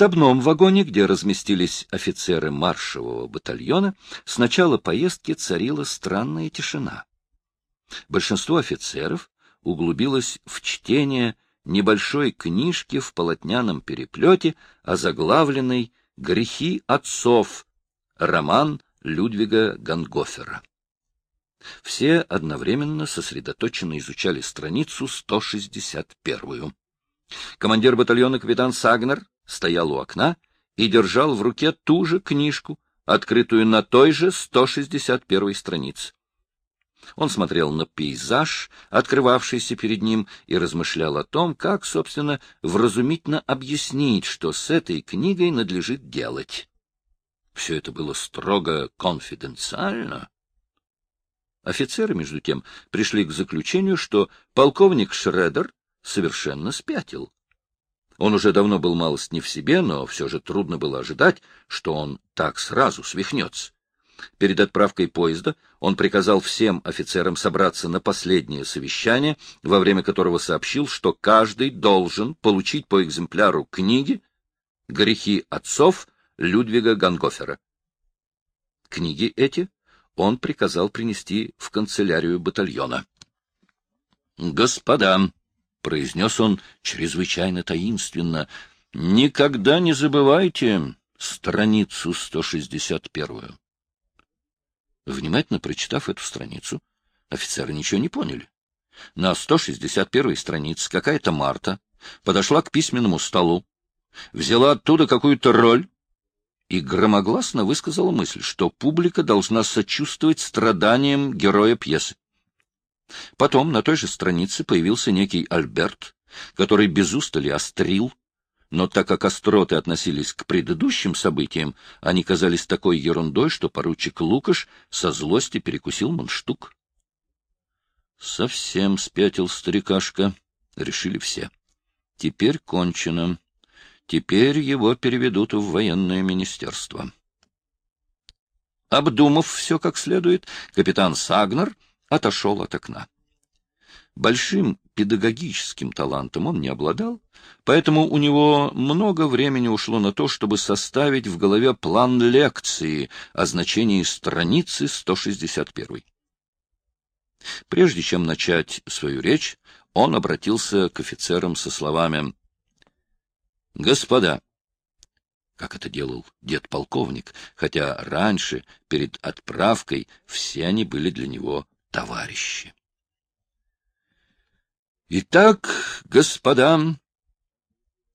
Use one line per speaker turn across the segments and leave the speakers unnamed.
штабном вагоне, где разместились офицеры маршевого батальона, с начала поездки царила странная тишина. Большинство офицеров углубилось в чтение небольшой книжки в полотняном переплете, озаглавленной «Грехи отцов», роман Людвига Гангофера. Все одновременно сосредоточенно изучали страницу 161. Командир батальона капитан Сагнер стоял у окна и держал в руке ту же книжку, открытую на той же 161 странице. Он смотрел на пейзаж, открывавшийся перед ним, и размышлял о том, как, собственно, вразумительно объяснить, что с этой книгой надлежит делать. Все это было строго конфиденциально. Офицеры, между тем, пришли к заключению, что полковник Шредер совершенно спятил. Он уже давно был малость не в себе, но все же трудно было ожидать, что он так сразу свихнется. Перед отправкой поезда он приказал всем офицерам собраться на последнее совещание, во время которого сообщил, что каждый должен получить по экземпляру книги «Грехи отцов» Людвига Гангофера. Книги эти он приказал принести в канцелярию батальона. «Господа», — произнес он чрезвычайно таинственно, — «никогда не забывайте страницу 161». Внимательно прочитав эту страницу, офицеры ничего не поняли. На 161-й странице какая-то Марта подошла к письменному столу, взяла оттуда какую-то роль и громогласно высказала мысль, что публика должна сочувствовать страданиям героя пьесы. Потом на той же странице появился некий Альберт, который без устали острил, но так как остроты относились к предыдущим событиям, они казались такой ерундой, что поручик Лукаш со злости перекусил мундштук. Совсем спятил старикашка, решили все. Теперь кончено. Теперь его переведут в военное министерство. Обдумав все как следует, капитан Сагнер — отошел от окна. Большим педагогическим талантом он не обладал, поэтому у него много времени ушло на то, чтобы составить в голове план лекции о значении страницы 161. Прежде чем начать свою речь, он обратился к офицерам со словами «Господа, как это делал дед-полковник, хотя раньше, перед отправкой, все они были для него товарищи. Итак, господа,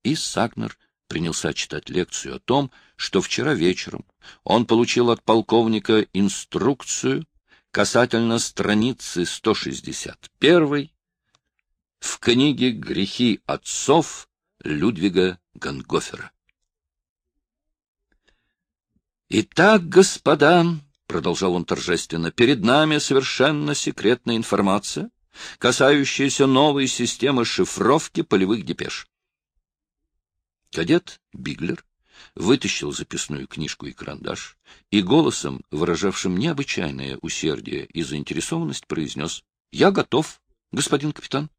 и Сагнер принялся читать лекцию о том, что вчера вечером он получил от полковника инструкцию касательно страницы 161 в книге «Грехи отцов» Людвига Гангофера. Итак, господа, — продолжал он торжественно, — перед нами совершенно секретная информация, касающаяся новой системы шифровки полевых депеш. Кадет Биглер вытащил записную книжку и карандаш и голосом, выражавшим необычайное усердие и заинтересованность, произнес «Я готов, господин капитан».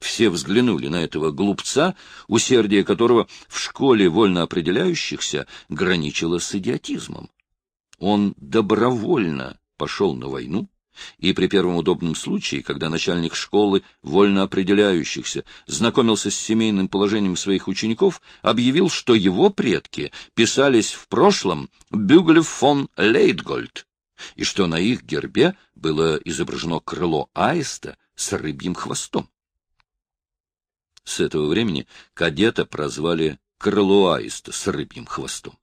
Все взглянули на этого глупца, усердие которого в школе вольно определяющихся граничило с идиотизмом. Он добровольно пошел на войну, и при первом удобном случае, когда начальник школы, вольно определяющихся, знакомился с семейным положением своих учеников, объявил, что его предки писались в прошлом Бюглев фон Лейтгольд, и что на их гербе было изображено крыло аиста с рыбьим хвостом. С этого времени кадета прозвали крыло аиста с рыбьим хвостом.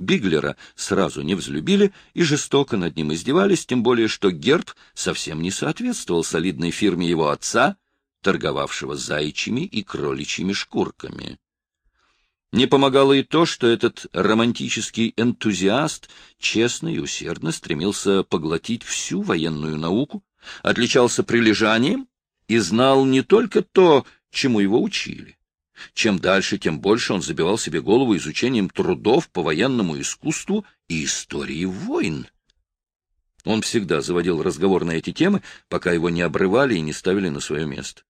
Биглера сразу не взлюбили и жестоко над ним издевались, тем более что герб совсем не соответствовал солидной фирме его отца, торговавшего зайчими и кроличьими шкурками. Не помогало и то, что этот романтический энтузиаст честно и усердно стремился поглотить всю военную науку, отличался прилежанием и знал не только то, чему его учили, чем дальше, тем больше он забивал себе голову изучением трудов по военному искусству и истории войн. Он всегда заводил разговор на эти темы, пока его не обрывали и не ставили на свое место.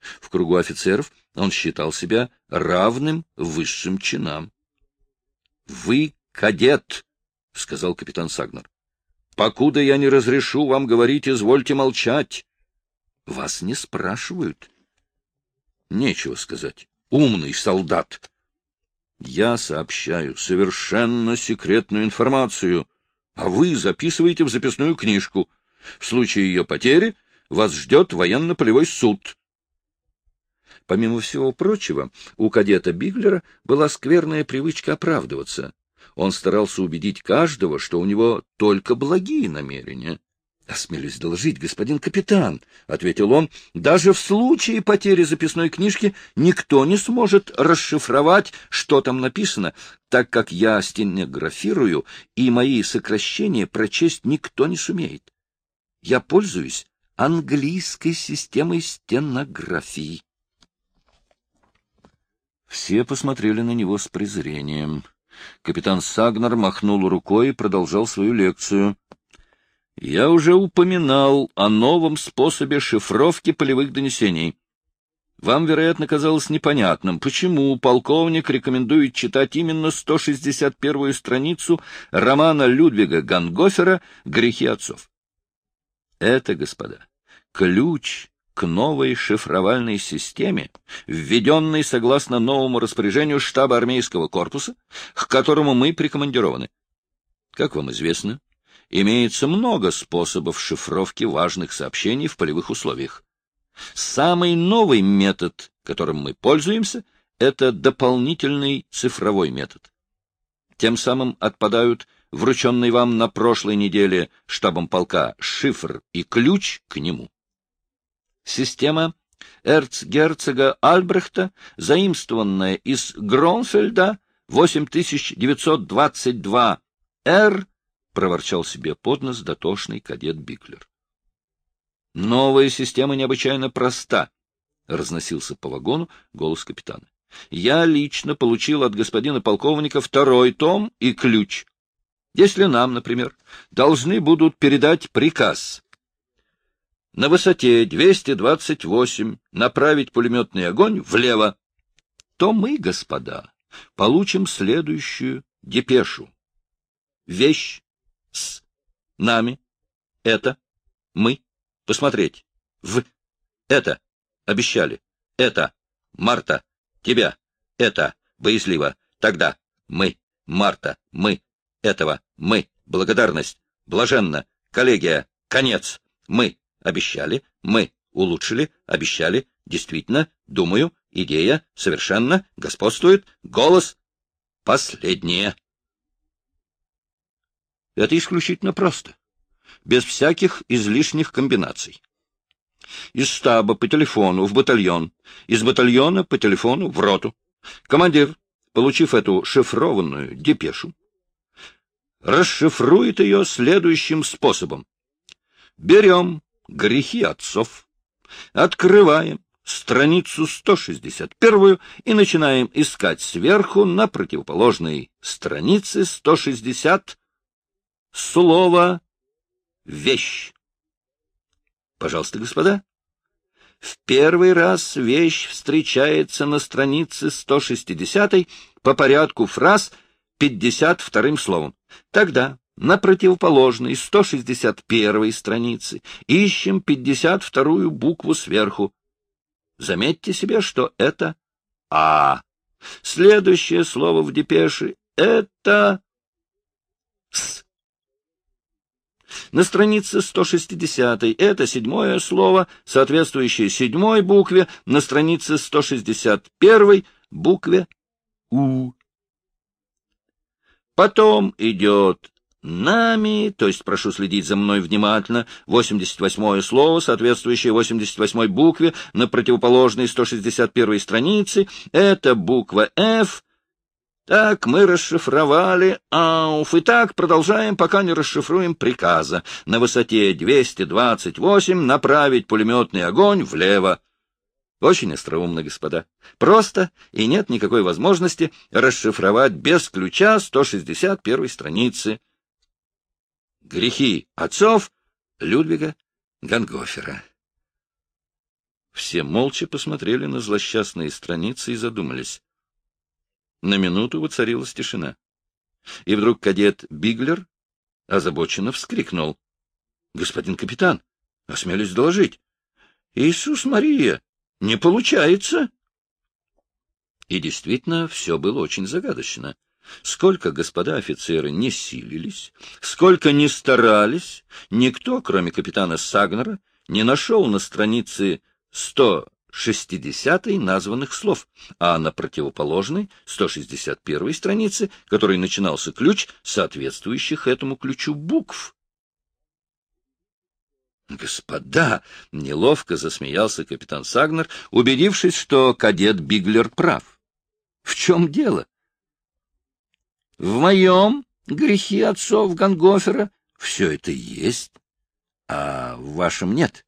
В кругу офицеров он считал себя равным высшим чинам. — Вы кадет, — сказал капитан Сагнер. — Покуда я не разрешу вам говорить, извольте молчать. Вас не спрашивают. Нечего сказать. Умный солдат. Я сообщаю совершенно секретную информацию, а вы записываете в записную книжку. В случае ее потери вас ждет военно-полевой суд. Помимо всего прочего, у кадета Биглера была скверная привычка оправдываться. Он старался убедить каждого, что у него только благие намерения. — Осмелюсь доложить, господин капитан, — ответил он, — даже в случае потери записной книжки никто не сможет расшифровать, что там написано, так как я стенографирую, и мои сокращения прочесть никто не сумеет. Я пользуюсь английской системой стенографии. Все посмотрели на него с презрением. Капитан Сагнер махнул рукой и продолжал свою лекцию — я уже упоминал о новом способе шифровки полевых донесений. Вам, вероятно, казалось непонятным, почему полковник рекомендует читать именно 161-ю страницу романа Людвига Гангофера «Грехи отцов». Это, господа, ключ к новой шифровальной системе, введенной согласно новому распоряжению штаба армейского корпуса, к которому мы прикомандированы. Как вам известно, имеется много способов шифровки важных сообщений в полевых условиях. Самый новый метод, которым мы пользуемся, это дополнительный цифровой метод. Тем самым отпадают врученный вам на прошлой неделе штабом полка шифр и ключ к нему. Система эрцгерцога Альбрехта, заимствованная из Гронфельда 8922-Р, проворчал себе под нос дотошный кадет Биклер. Новая система необычайно проста, разносился по вагону голос капитана. Я лично получил от господина полковника второй том и ключ. Если нам, например, должны будут передать приказ на высоте 228 направить пулеметный огонь влево, то мы, господа, получим следующую депешу. Вещь с нами это мы посмотреть в это обещали это Марта тебя это боязливо тогда мы Марта мы этого мы благодарность блаженно коллегия конец мы обещали мы улучшили обещали действительно думаю идея совершенно господствует голос последнее это исключительно просто, без всяких излишних комбинаций. Из штаба по телефону в батальон, из батальона по телефону в роту. Командир, получив эту шифрованную депешу, расшифрует ее следующим способом. Берем грехи отцов, открываем страницу 161 и начинаем искать сверху на противоположной странице 160 слово «вещь». Пожалуйста, господа. В первый раз вещь встречается на странице 160 по порядку фраз 52 словом. Тогда на противоположной 161 странице ищем 52 букву сверху. Заметьте себе, что это «А». Следующее слово в депеше — это «С». На странице 160 это седьмое слово, соответствующее седьмой букве, на странице 161 букве «У». Потом идет «нами», то есть прошу следить за мной внимательно, 88-е слово, соответствующее 88-й букве на противоположной 161 странице, это буква «Ф», так, мы расшифровали АУФ, и так продолжаем, пока не расшифруем приказа. На высоте 228 направить пулеметный огонь влево. Очень остроумно, господа. Просто, и нет никакой возможности расшифровать без ключа 161 страницы. Грехи отцов Людвига Гангофера. Все молча посмотрели на злосчастные страницы и задумались. На минуту воцарилась тишина. И вдруг кадет Биглер озабоченно вскрикнул. — Господин капитан, осмелюсь доложить. — Иисус Мария, не получается! И действительно, все было очень загадочно. Сколько господа офицеры не силились, сколько не старались, никто, кроме капитана Сагнера, не нашел на странице 160 названных слов, а на противоположной 161 странице, которой начинался ключ, соответствующих этому ключу букв. «Господа!» — неловко засмеялся капитан Сагнер, убедившись, что кадет Биглер прав. «В чем дело?» В моем грехи отцов Гангофера все это есть, а в вашем нет. —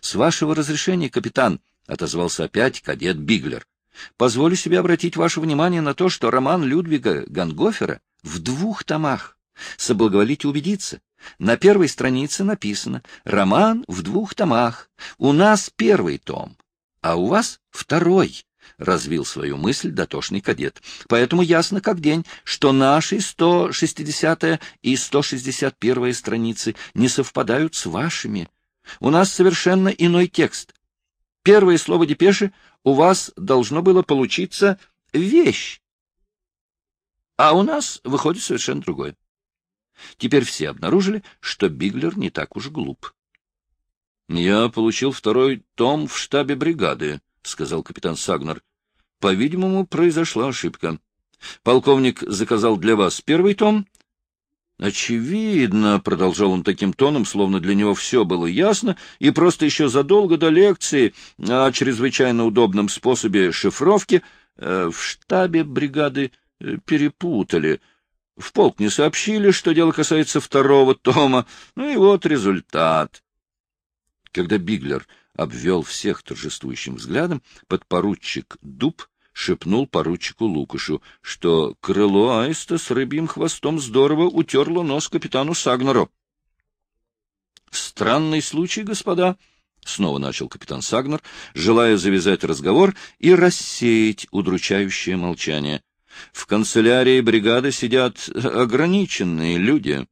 С вашего разрешения, капитан, — отозвался опять кадет Биглер, — позволю себе обратить ваше внимание на то, что роман Людвига Гангофера в двух томах. Соблаговолите убедиться. На первой странице написано «Роман в двух томах. У нас первый том, а у вас второй». — развил свою мысль дотошный кадет. — Поэтому ясно как день, что наши 160 и 161 страницы не совпадают с вашими. У нас совершенно иной текст. Первое слово депеши у вас должно было получиться «вещь», а у нас выходит совершенно другое. Теперь все обнаружили, что Биглер не так уж глуп. — Я получил второй том в штабе бригады, — сказал капитан Сагнер. По-видимому, произошла ошибка. Полковник заказал для вас первый том. Очевидно, — продолжал он таким тоном, словно для него все было ясно, и просто еще задолго до лекции о чрезвычайно удобном способе шифровки э, в штабе бригады э, перепутали. В полк не сообщили, что дело касается второго тома. Ну и вот результат. Когда Биглер обвел всех торжествующим взглядом, подпоручик Дуб шепнул поручику Лукашу, что крыло аиста с рыбьим хвостом здорово утерло нос капитану Сагнеру. — Странный случай, господа, — снова начал капитан Сагнер, желая завязать разговор и рассеять удручающее молчание. — В канцелярии бригады сидят ограниченные люди.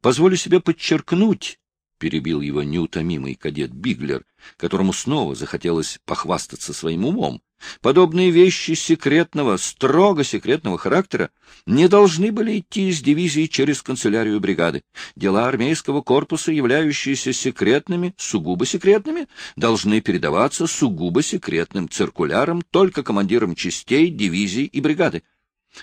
Позволю себе подчеркнуть, перебил его неутомимый кадет Биглер, которому снова захотелось похвастаться своим умом. Подобные вещи секретного, строго секретного характера не должны были идти из дивизии через канцелярию бригады. Дела армейского корпуса, являющиеся секретными, сугубо секретными, должны передаваться сугубо секретным циркуляром только командирам частей, дивизий и бригады.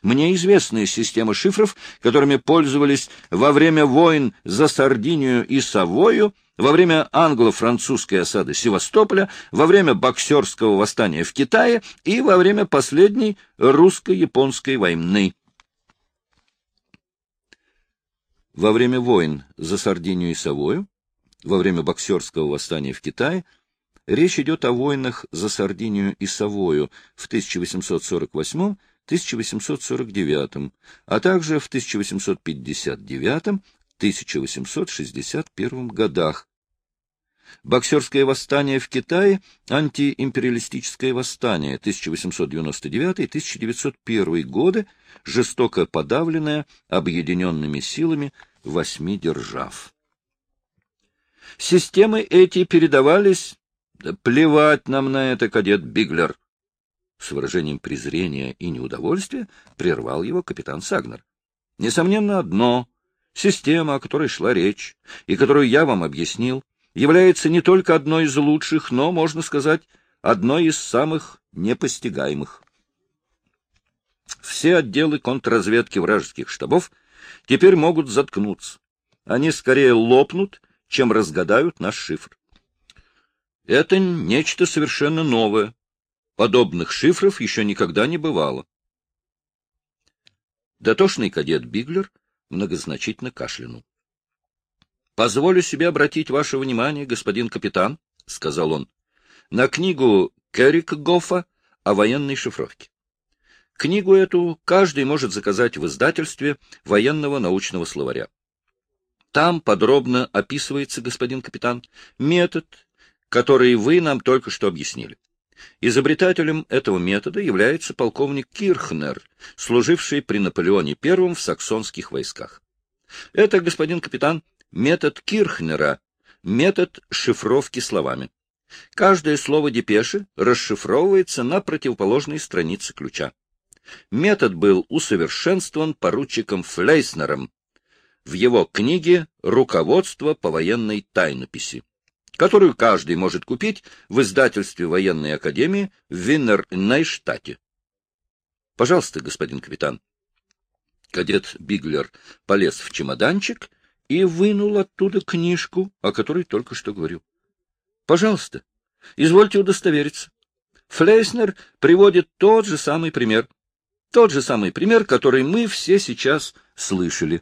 Мне известны системы шифров, которыми пользовались во время войн за Сардинию и Савою, во время англо-французской осады Севастополя, во время боксерского восстания в Китае и во время последней русско-японской войны. Во время войн за Сардинию и Савою, во время боксерского восстания в Китае, речь идет о войнах за Сардинию и Савою в 1848 1849, а также в 1859-1861 годах. Боксерское восстание в Китае, антиимпериалистическое восстание 1899-1901 годы, жестоко подавленное объединенными силами восьми держав. Системы эти передавались... Плевать нам на это, кадет Биглер с выражением презрения и неудовольствия прервал его капитан Сагнер. Несомненно, одно — система, о которой шла речь, и которую я вам объяснил, является не только одной из лучших, но, можно сказать, одной из самых непостигаемых. Все отделы контрразведки вражеских штабов теперь могут заткнуться. Они скорее лопнут, чем разгадают наш шифр. Это нечто совершенно новое, Подобных шифров еще никогда не бывало. Дотошный кадет Биглер многозначительно кашлянул. — Позволю себе обратить ваше внимание, господин капитан, — сказал он, — на книгу Керрика Гоффа о военной шифровке. Книгу эту каждый может заказать в издательстве военного научного словаря. Там подробно описывается, господин капитан, метод, которые вы нам только что объяснили. Изобретателем этого метода является полковник Кирхнер, служивший при Наполеоне I в саксонских войсках. Это, господин капитан, метод Кирхнера, метод шифровки словами. Каждое слово депеши расшифровывается на противоположной странице ключа. Метод был усовершенствован поручиком Флейснером в его книге «Руководство по военной тайнописи», которую каждый может купить в издательстве военной академии в Виннер-Нейштате. Пожалуйста, господин капитан. Кадет Биглер полез в чемоданчик и вынул оттуда книжку, о которой только что говорю. Пожалуйста, извольте удостовериться. Флейснер приводит тот же самый пример. Тот же самый пример, который мы все сейчас слышали.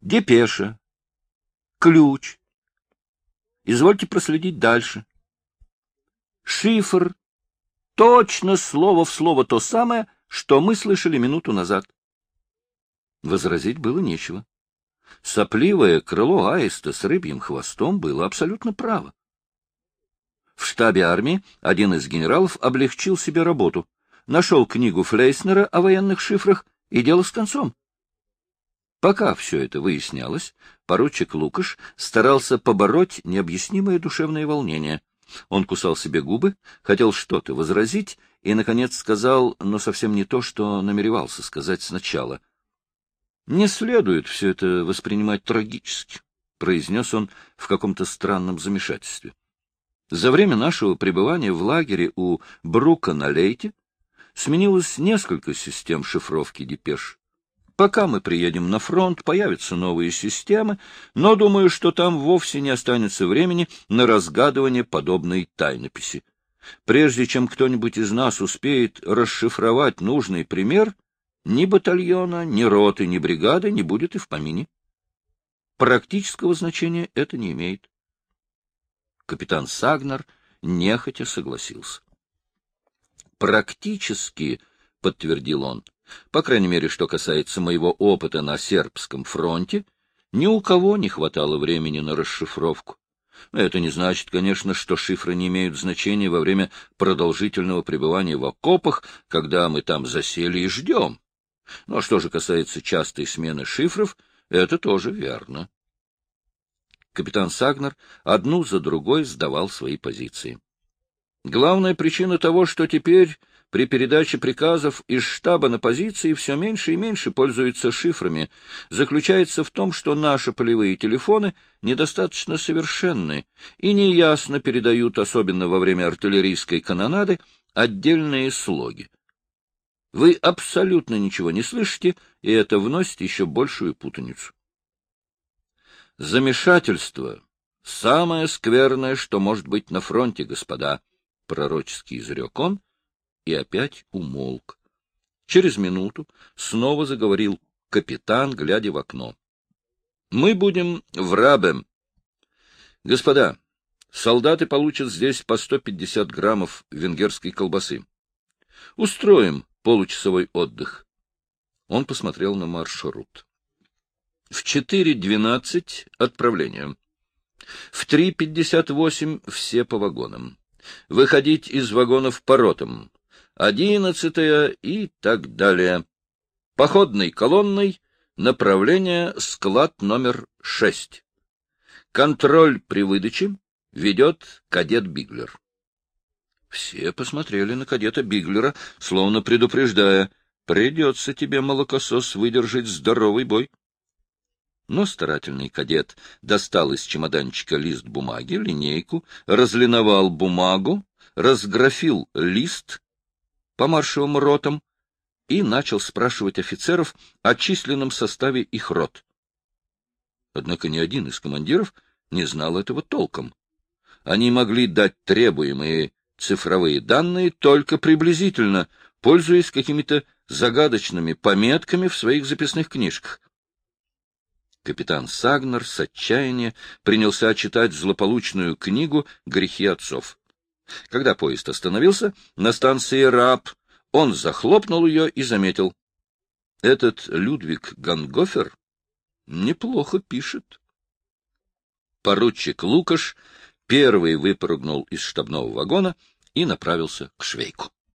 Депеша. Ключ. Извольте проследить дальше. Шифр. Точно слово в слово то самое, что мы слышали минуту назад. Возразить было нечего. Сопливое крыло аиста с рыбьим хвостом было абсолютно право. В штабе армии один из генералов облегчил себе работу, нашел книгу Флейснера о военных шифрах, и дело с концом. Пока все это выяснялось, поручик Лукаш старался побороть необъяснимое душевное волнение. Он кусал себе губы, хотел что-то возразить и, наконец, сказал, но совсем не то, что намеревался сказать сначала — не следует все это воспринимать трагически, — произнес он в каком-то странном замешательстве. За время нашего пребывания в лагере у Брука на Лейте сменилось несколько систем шифровки депеш. Пока мы приедем на фронт, появятся новые системы, но думаю, что там вовсе не останется времени на разгадывание подобной тайнописи. Прежде чем кто-нибудь из нас успеет расшифровать нужный пример, ни батальона, ни роты, ни бригады не будет и в помине. Практического значения это не имеет. Капитан Сагнер нехотя согласился. Практически, — подтвердил он, — по крайней мере, что касается моего опыта на сербском фронте, ни у кого не хватало времени на расшифровку. Это не значит, конечно, что шифры не имеют значения во время продолжительного пребывания в окопах, когда мы там засели и ждем. Но что же касается частой смены шифров, это тоже верно. Капитан Сагнер одну за другой сдавал свои позиции. Главная причина того, что теперь при передаче приказов из штаба на позиции все меньше и меньше пользуются шифрами, заключается в том, что наши полевые телефоны недостаточно совершенны и неясно передают, особенно во время артиллерийской канонады, отдельные слоги. Вы абсолютно ничего не слышите, и это вносит еще большую путаницу. Замешательство — самое скверное, что может быть на фронте, господа, — пророчески изрек он и опять умолк. Через минуту снова заговорил капитан, глядя в окно. — Мы будем в Рабе. Господа, солдаты получат здесь по 150 граммов венгерской колбасы. Устроим получасовой отдых. Он посмотрел на маршрут. В 4.12 отправление. В 3.58 все по вагонам. Выходить из вагонов по ротам. Одиннадцатая и так далее. Походной колонной направление склад номер 6. Контроль при выдаче ведет кадет Биглер. Все посмотрели на кадета Биглера, словно предупреждая, придется тебе, молокосос, выдержать здоровый бой. Но старательный кадет достал из чемоданчика лист бумаги, линейку, разлиновал бумагу, разграфил лист по маршевым ротам и начал спрашивать офицеров о численном составе их рот. Однако ни один из командиров не знал этого толком. Они могли дать требуемые цифровые данные только приблизительно, пользуясь какими-то загадочными пометками в своих записных книжках. Капитан Сагнер с отчаяния принялся читать злополучную книгу «Грехи отцов». Когда поезд остановился на станции Раб, он захлопнул ее и заметил. Этот Людвиг Гангофер неплохо пишет. Поручик Лукаш первый выпрыгнул из штабного вагона и направился к швейку.